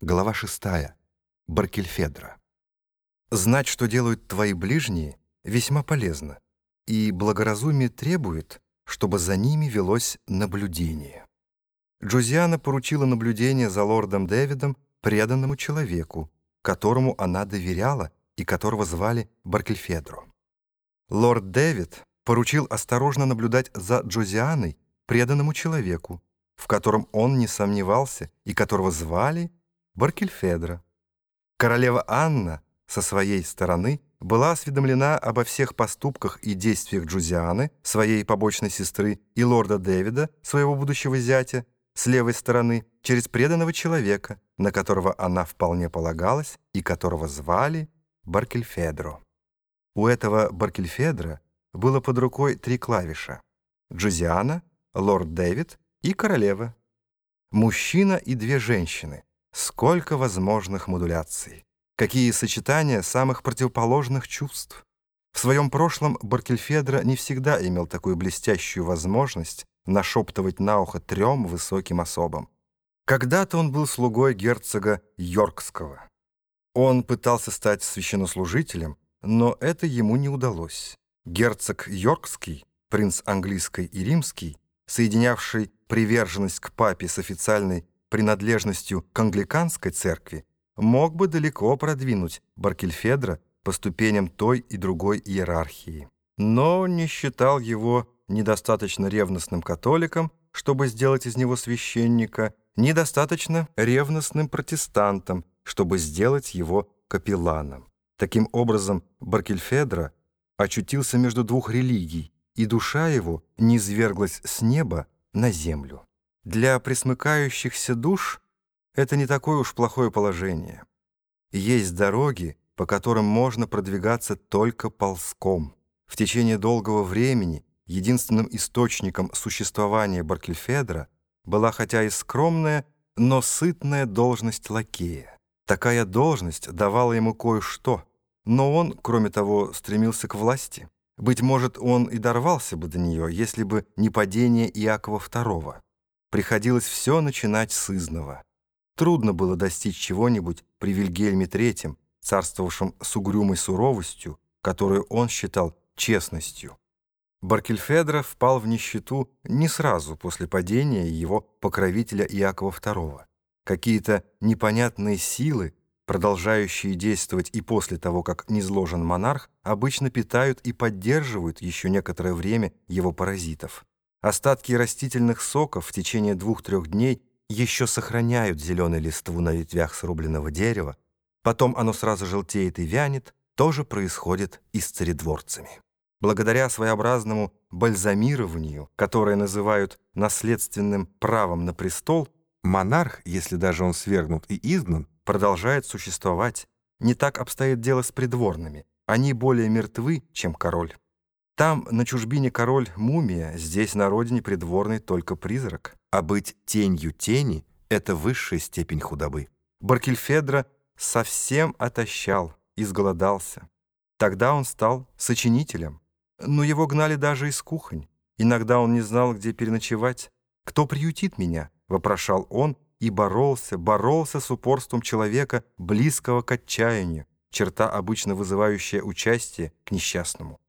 Глава 6. Баркельфедра. Знать, что делают твои ближние, весьма полезно, и благоразумие требует, чтобы за ними велось наблюдение. Джузиана поручила наблюдение за лордом Дэвидом преданному человеку, которому она доверяла и которого звали Баркельфедро. Лорд Дэвид поручил осторожно наблюдать за Джузианой преданному человеку, в котором он не сомневался и которого звали Баркельфедра. Королева Анна со своей стороны была осведомлена обо всех поступках и действиях Джузианы, своей побочной сестры, и лорда Дэвида, своего будущего зятя, с левой стороны, через преданного человека, на которого она вполне полагалась и которого звали Баркельфедро. У этого Баркельфедра было под рукой три клавиша — Джузиана, лорд Дэвид и королева. Мужчина и две женщины, Сколько возможных модуляций! Какие сочетания самых противоположных чувств! В своем прошлом Баркельфедро не всегда имел такую блестящую возможность нашептывать на ухо трем высоким особам. Когда-то он был слугой герцога Йоркского. Он пытался стать священнослужителем, но это ему не удалось. Герцог Йоркский, принц английский и римский, соединявший приверженность к папе с официальной принадлежностью к англиканской церкви, мог бы далеко продвинуть Баркельфедра по ступеням той и другой иерархии. Но не считал его недостаточно ревностным католиком, чтобы сделать из него священника, недостаточно ревностным протестантом, чтобы сделать его капелланом. Таким образом, Баркельфедра очутился между двух религий, и душа его низверглась с неба на землю. Для присмыкающихся душ это не такое уж плохое положение. Есть дороги, по которым можно продвигаться только ползком. В течение долгого времени единственным источником существования Баркельфедра была хотя и скромная, но сытная должность лакея. Такая должность давала ему кое-что, но он, кроме того, стремился к власти. Быть может, он и дорвался бы до нее, если бы не падение Иакова II приходилось все начинать с изного. Трудно было достичь чего-нибудь при Вильгельме III, царствовавшем с угрюмой суровостью, которую он считал честностью. Баркельфедро впал в нищету не сразу после падения его покровителя Иакова II. Какие-то непонятные силы, продолжающие действовать и после того, как низложен монарх, обычно питают и поддерживают еще некоторое время его паразитов. Остатки растительных соков в течение двух-трех дней еще сохраняют зеленую листву на ветвях срубленного дерева, потом оно сразу желтеет и вянет, тоже происходит и с царедворцами. Благодаря своеобразному бальзамированию, которое называют наследственным правом на престол, монарх, если даже он свергнут и изгнан, продолжает существовать. Не так обстоит дело с придворными. Они более мертвы, чем король. Там, на чужбине, король — мумия, здесь, на родине, придворный только призрак. А быть тенью тени — это высшая степень худобы. Баркельфедра совсем отощал, изголодался. Тогда он стал сочинителем. Но его гнали даже из кухонь. Иногда он не знал, где переночевать. «Кто приютит меня?» — вопрошал он и боролся, боролся с упорством человека, близкого к отчаянию, черта, обычно вызывающая участие к несчастному.